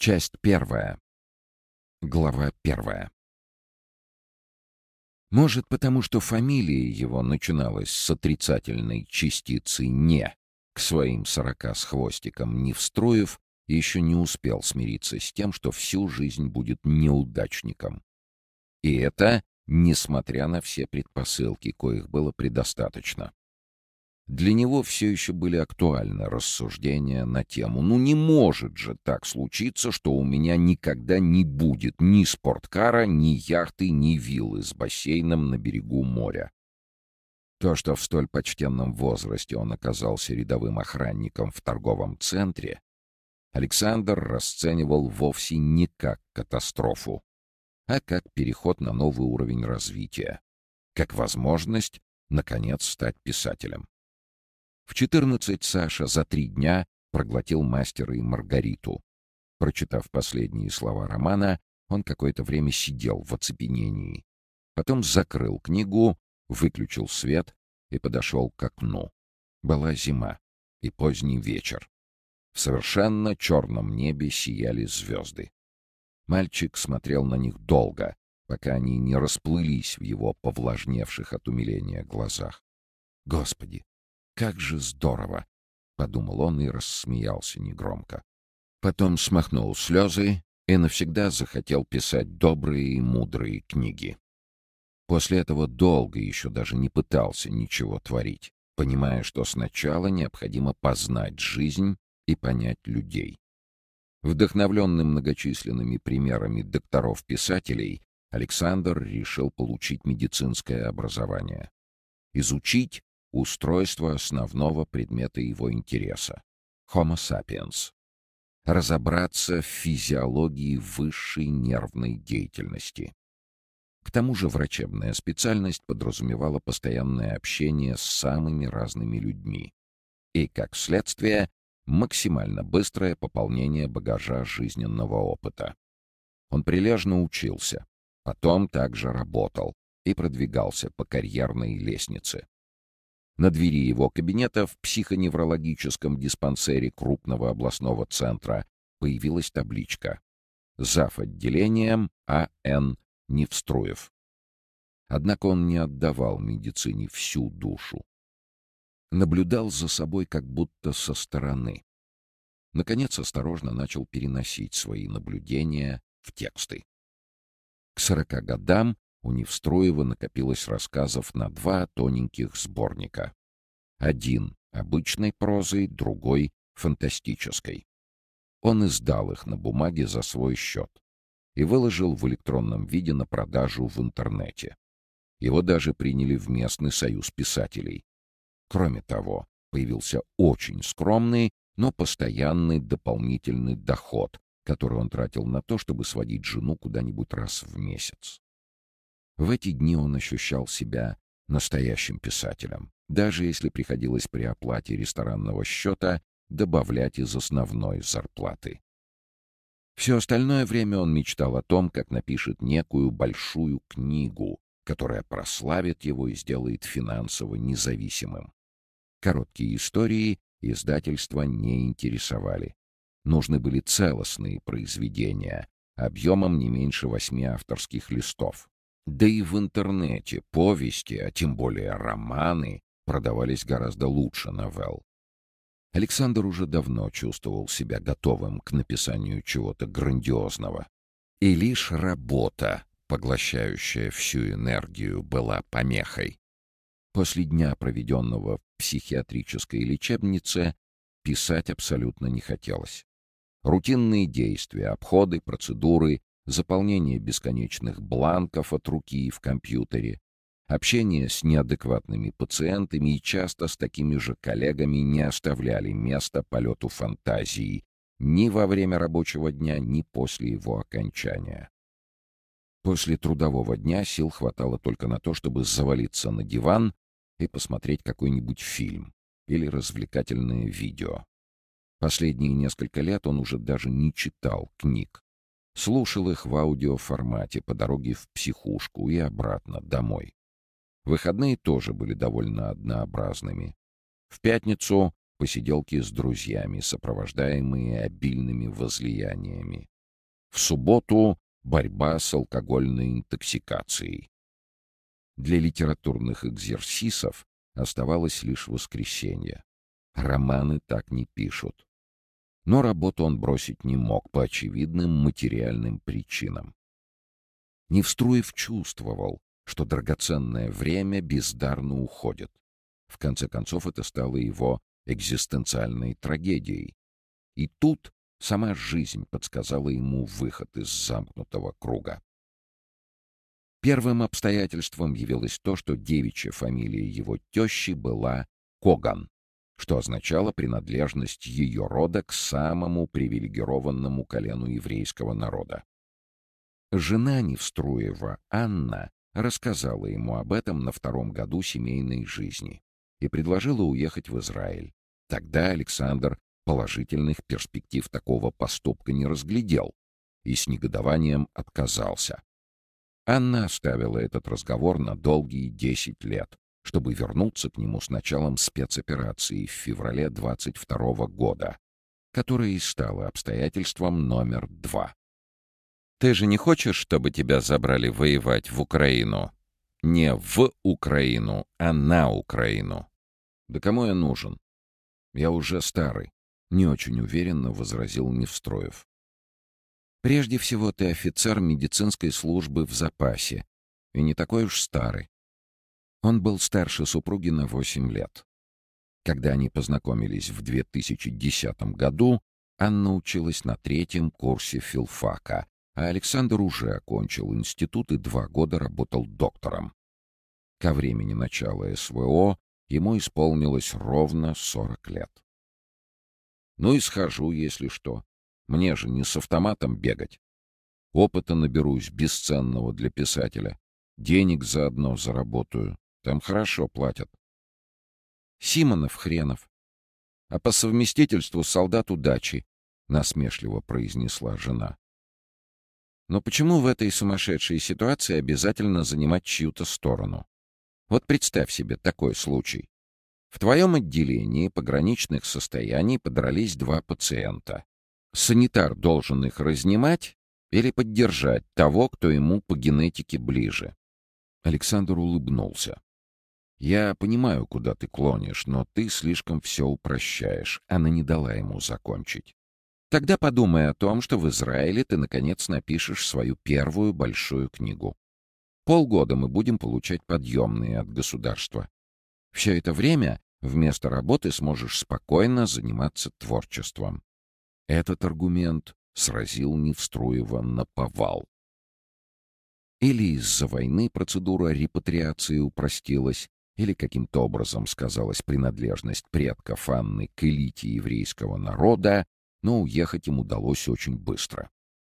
Часть первая. Глава первая. Может, потому что фамилия его начиналась с отрицательной частицы «не», к своим сорока с хвостиком не встроив, еще не успел смириться с тем, что всю жизнь будет неудачником. И это несмотря на все предпосылки, коих было предостаточно. Для него все еще были актуальны рассуждения на тему «Ну не может же так случиться, что у меня никогда не будет ни спорткара, ни яхты, ни виллы с бассейном на берегу моря». То, что в столь почтенном возрасте он оказался рядовым охранником в торговом центре, Александр расценивал вовсе не как катастрофу, а как переход на новый уровень развития, как возможность, наконец, стать писателем. В 14 Саша за три дня проглотил мастера и Маргариту. Прочитав последние слова романа, он какое-то время сидел в оцепенении. Потом закрыл книгу, выключил свет и подошел к окну. Была зима и поздний вечер. В совершенно черном небе сияли звезды. Мальчик смотрел на них долго, пока они не расплылись в его повлажневших от умиления глазах. Господи, как же здорово!» — подумал он и рассмеялся негромко. Потом смахнул слезы и навсегда захотел писать добрые и мудрые книги. После этого долго еще даже не пытался ничего творить, понимая, что сначала необходимо познать жизнь и понять людей. Вдохновленный многочисленными примерами докторов-писателей, Александр решил получить медицинское образование. Изучить устройство основного предмета его интереса — Homo sapiens. Разобраться в физиологии высшей нервной деятельности. К тому же врачебная специальность подразумевала постоянное общение с самыми разными людьми и, как следствие, максимально быстрое пополнение багажа жизненного опыта. Он прилежно учился, потом также работал и продвигался по карьерной лестнице. На двери его кабинета в психоневрологическом диспансере крупного областного центра появилась табличка «Зав. отделением А.Н. Невструев». Однако он не отдавал медицине всю душу. Наблюдал за собой как будто со стороны. Наконец осторожно начал переносить свои наблюдения в тексты. К сорока годам у Невстроева накопилось рассказов на два тоненьких сборника. Один — обычной прозой, другой — фантастической. Он издал их на бумаге за свой счет и выложил в электронном виде на продажу в интернете. Его даже приняли в местный союз писателей. Кроме того, появился очень скромный, но постоянный дополнительный доход, который он тратил на то, чтобы сводить жену куда-нибудь раз в месяц. В эти дни он ощущал себя настоящим писателем, даже если приходилось при оплате ресторанного счета добавлять из основной зарплаты. Все остальное время он мечтал о том, как напишет некую большую книгу, которая прославит его и сделает финансово независимым. Короткие истории издательства не интересовали. Нужны были целостные произведения, объемом не меньше восьми авторских листов. Да и в интернете повести, а тем более романы, продавались гораздо лучше новелл. Александр уже давно чувствовал себя готовым к написанию чего-то грандиозного. И лишь работа, поглощающая всю энергию, была помехой. После дня, проведенного в психиатрической лечебнице, писать абсолютно не хотелось. Рутинные действия, обходы, процедуры, заполнение бесконечных бланков от руки в компьютере, общение с неадекватными пациентами и часто с такими же коллегами не оставляли места полету фантазии ни во время рабочего дня, ни после его окончания. После трудового дня сил хватало только на то, чтобы завалиться на диван и посмотреть какой-нибудь фильм или развлекательное видео. Последние несколько лет он уже даже не читал книг, Слушал их в аудиоформате по дороге в психушку и обратно, домой. Выходные тоже были довольно однообразными. В пятницу посиделки с друзьями, сопровождаемые обильными возлияниями. В субботу — борьба с алкогольной интоксикацией. Для литературных экзерсисов оставалось лишь воскресенье. Романы так не пишут. Но работу он бросить не мог по очевидным материальным причинам. Невструев чувствовал, что драгоценное время бездарно уходит. В конце концов, это стало его экзистенциальной трагедией. И тут сама жизнь подсказала ему выход из замкнутого круга. Первым обстоятельством явилось то, что девичья фамилия его тещи была Коган, что означало принадлежность ее рода к самому привилегированному колену еврейского народа. Жена Невструева, Анна, рассказала ему об этом на втором году семейной жизни и предложила уехать в Израиль. Тогда Александр положительных перспектив такого поступка не разглядел и с негодованием отказался. Анна оставила этот разговор на долгие десять лет, чтобы вернуться к нему с началом спецоперации в феврале 22 года, которая и стала обстоятельством номер два. «Ты же не хочешь, чтобы тебя забрали воевать в Украину?» «Не в Украину, а на Украину». «Да кому я нужен?» «Я уже старый», — не очень уверенно возразил Невстроев. Прежде всего, ты офицер медицинской службы в запасе, и не такой уж старый. Он был старше супруги на 8 лет. Когда они познакомились в 2010 году, Анна училась на третьем курсе филфака, а Александр уже окончил институт и два года работал доктором. Ко времени начала СВО ему исполнилось ровно 40 лет. «Ну и схожу, если что», мне же не с автоматом бегать. Опыта наберусь бесценного для писателя. Денег заодно заработаю. Там хорошо платят. Симонов хренов. А по совместительству солдат удачи, — насмешливо произнесла жена. Но почему в этой сумасшедшей ситуации обязательно занимать чью-то сторону? Вот представь себе такой случай. В твоем отделении пограничных состояний подрались два пациента. Санитар должен их разнимать или поддержать того, кто ему по генетике ближе. Александр улыбнулся. «Я понимаю, куда ты клонишь, но ты слишком все упрощаешь». Она не дала ему закончить. «Тогда подумай о том, что в Израиле ты, наконец, напишешь свою первую большую книгу. Полгода мы будем получать подъемные от государства. Все это время вместо работы сможешь спокойно заниматься творчеством. Этот аргумент сразил Невструева на повал. Или из-за войны процедура репатриации упростилась, или каким-то образом сказалась принадлежность предков Анны к элите еврейского народа, но уехать им удалось очень быстро.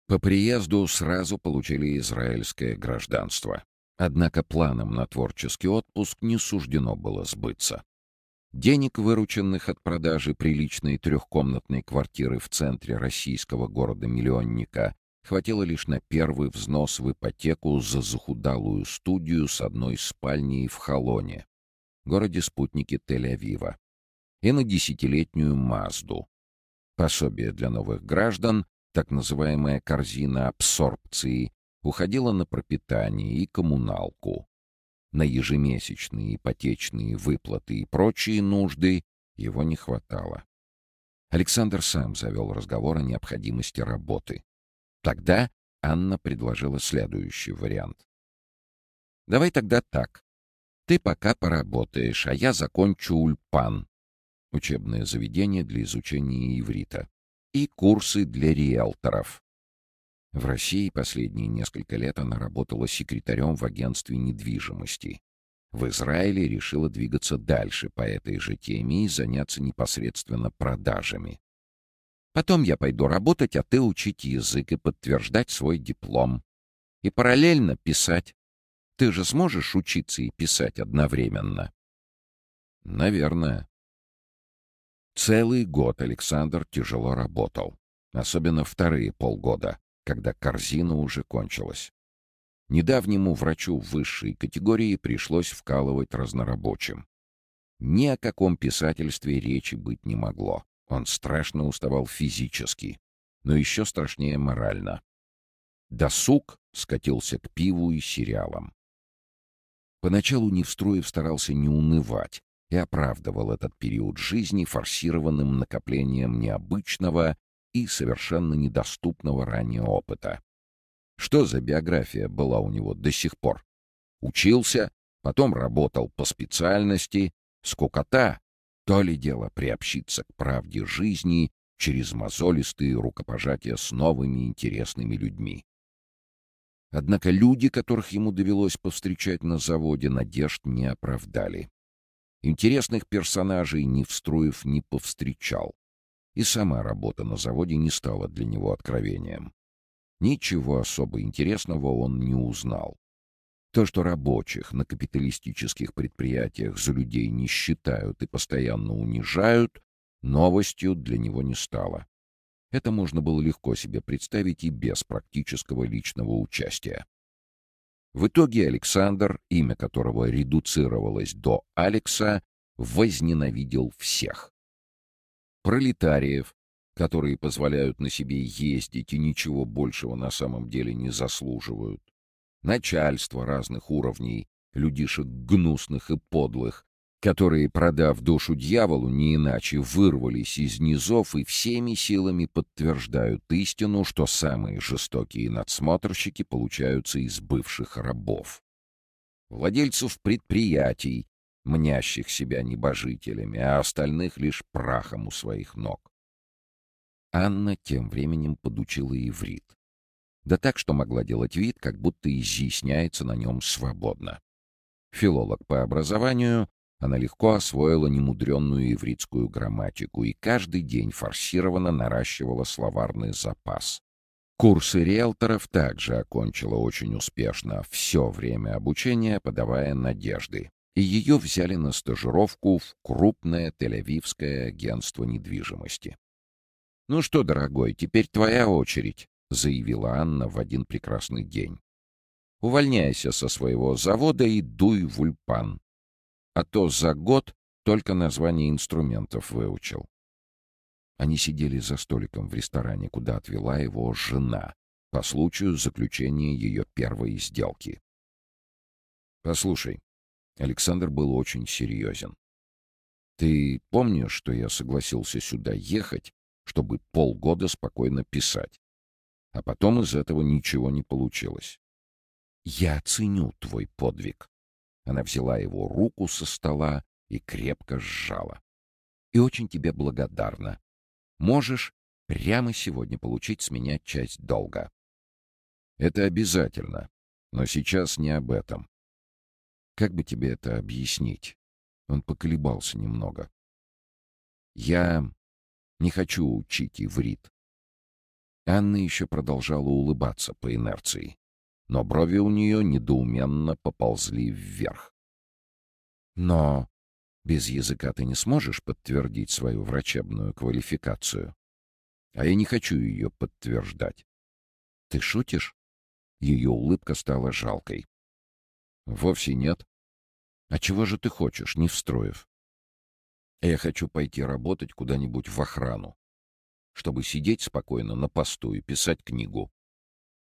По приезду сразу получили израильское гражданство. Однако планам на творческий отпуск не суждено было сбыться. Денег, вырученных от продажи приличной трехкомнатной квартиры в центре российского города-миллионника, хватило лишь на первый взнос в ипотеку за захудалую студию с одной спальней в Холоне, городе-спутнике Тель-Авива, и на десятилетнюю Мазду. Пособие для новых граждан, так называемая корзина абсорбции, уходила на пропитание и коммуналку на ежемесячные ипотечные выплаты и прочие нужды его не хватало. Александр сам завел разговор о необходимости работы. Тогда Анна предложила следующий вариант. «Давай тогда так. Ты пока поработаешь, а я закончу ульпан» — учебное заведение для изучения иврита, и курсы для риэлторов, в России последние несколько лет она работала секретарем в агентстве недвижимости. В Израиле решила двигаться дальше по этой же теме и заняться непосредственно продажами. Потом я пойду работать, а ты учить язык и подтверждать свой диплом. И параллельно писать. Ты же сможешь учиться и писать одновременно? Наверное. Целый год Александр тяжело работал. Особенно вторые полгода когда корзина уже кончилась. Недавнему врачу высшей категории пришлось вкалывать разнорабочим. Ни о каком писательстве речи быть не могло. Он страшно уставал физически, но еще страшнее морально. Досуг скатился к пиву и сериалам. Поначалу Невстроев старался не унывать и оправдывал этот период жизни форсированным накоплением необычного и совершенно недоступного ранее опыта. Что за биография была у него до сих пор? Учился, потом работал по специальности, скукота, то ли дело приобщиться к правде жизни через мозолистые рукопожатия с новыми интересными людьми. Однако люди, которых ему довелось повстречать на заводе, надежд не оправдали. Интересных персонажей Невструев не повстречал. И сама работа на заводе не стала для него откровением. Ничего особо интересного он не узнал. То, что рабочих на капиталистических предприятиях за людей не считают и постоянно унижают, новостью для него не стало. Это можно было легко себе представить и без практического личного участия. В итоге Александр, имя которого редуцировалось до Алекса, возненавидел всех. Пролетариев, которые позволяют на себе ездить и ничего большего на самом деле не заслуживают. Начальство разных уровней, людишек гнусных и подлых, которые, продав душу дьяволу, не иначе вырвались из низов и всеми силами подтверждают истину, что самые жестокие надсмотрщики получаются из бывших рабов. Владельцев предприятий, мнящих себя небожителями, а остальных лишь прахом у своих ног. Анна тем временем подучила иврит. Да так, что могла делать вид, как будто изъясняется на нем свободно. Филолог по образованию, она легко освоила немудренную ивритскую грамматику и каждый день форсированно наращивала словарный запас. Курсы риэлторов также окончила очень успешно, все время обучения подавая надежды. И ее взяли на стажировку в крупное тель-авивское агентство недвижимости. «Ну что, дорогой, теперь твоя очередь», — заявила Анна в один прекрасный день. «Увольняйся со своего завода и дуй в Ульпан а то за год только название инструментов выучил. Они сидели за столиком в ресторане, куда отвела его жена по случаю заключения ее первой сделки. «Послушай», — Александр был очень серьезен. «Ты помнишь, что я согласился сюда ехать, чтобы полгода спокойно писать? А потом из этого ничего не получилось. Я ценю твой подвиг. Она взяла его руку со стола и крепко сжала. «И очень тебе благодарна. Можешь прямо сегодня получить с меня часть долга». «Это обязательно, но сейчас не об этом. Как бы тебе это объяснить?» Он поколебался немного. «Я не хочу учить иврит». Анна еще продолжала улыбаться по инерции но брови у нее недоуменно поползли вверх. «Но без языка ты не сможешь подтвердить свою врачебную квалификацию. А я не хочу ее подтверждать. Ты шутишь?» Ее улыбка стала жалкой. «Вовсе нет. А чего же ты хочешь, не встроив?» «Я хочу пойти работать куда-нибудь в охрану, чтобы сидеть спокойно на посту и писать книгу.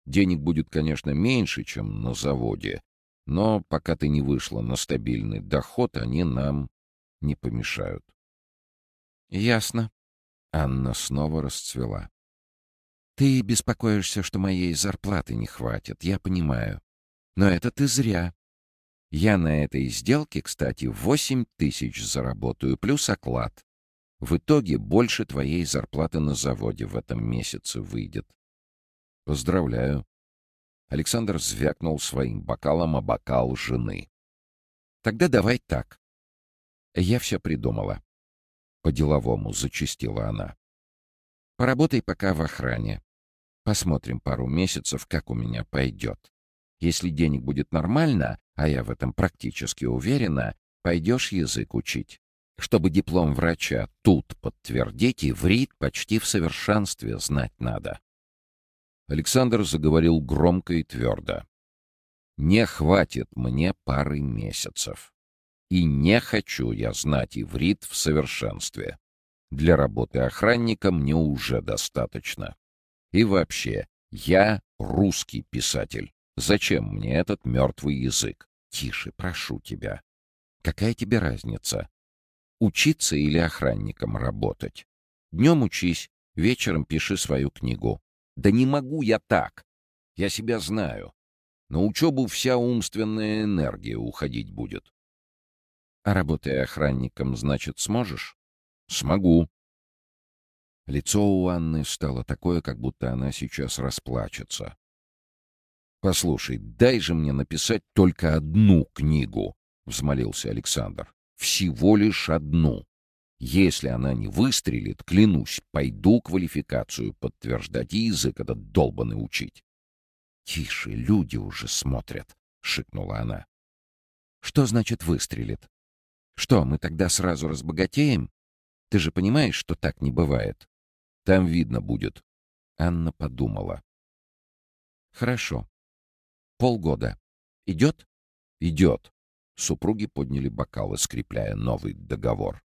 Денег будет, конечно, меньше, чем на заводе, но пока ты не вышла на стабильный доход, они нам не помешают. Ясно. Анна снова расцвела. Ты беспокоишься, что моей зарплаты не хватит, я понимаю. Но это ты зря. Я на этой сделке, кстати, восемь тысяч заработаю, плюс оклад. В итоге больше твоей зарплаты на заводе в этом месяце выйдет. Поздравляю. Александр звякнул своим бокалом о бокал жены. Тогда давай так. Я все придумала. По-деловому зачастила она. Поработай пока в охране. Посмотрим пару месяцев, как у меня пойдет. Если денег будет нормально, а я в этом практически уверена, пойдешь язык учить. Чтобы диплом врача тут подтвердить, и врит почти в совершенстве знать надо. Александр заговорил громко и твердо. «Не хватит мне пары месяцев. И не хочу я знать иврит в совершенстве. Для работы охранника мне уже достаточно. И вообще, я русский писатель. Зачем мне этот мертвый язык? Тише, прошу тебя. Какая тебе разница? Учиться или охранником работать? Днем учись, вечером пиши свою книгу. Да не могу я так. Я себя знаю. На учебу вся умственная энергия уходить будет. А работая охранником, значит, сможешь? Смогу. Лицо у Анны стало такое, как будто она сейчас расплачется. «Послушай, дай же мне написать только одну книгу», — взмолился Александр. «Всего лишь одну. Если она не выстрелит, клянусь, пойду квалификацию подтверждать и язык этот долбанный учить». «Тише, люди уже смотрят», — шикнула она. «Что значит выстрелит? Что, мы тогда сразу разбогатеем? Ты же понимаешь, что так не бывает?» Там видно будет. Анна подумала. Хорошо. Полгода. Идет? Идет. Супруги подняли бокалы, скрепляя новый договор.